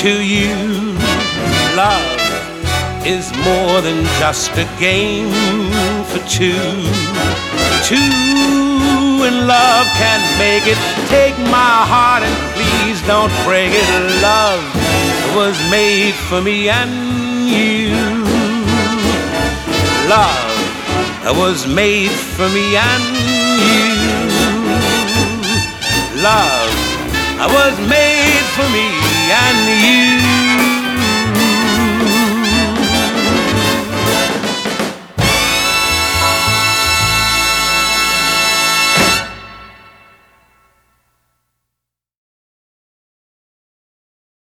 to you. Love is more than just a game for two. Two in love can make it. Take my heart and please don't break it. Love was made for me and you. Love was made for me and you. Love was made for me and you.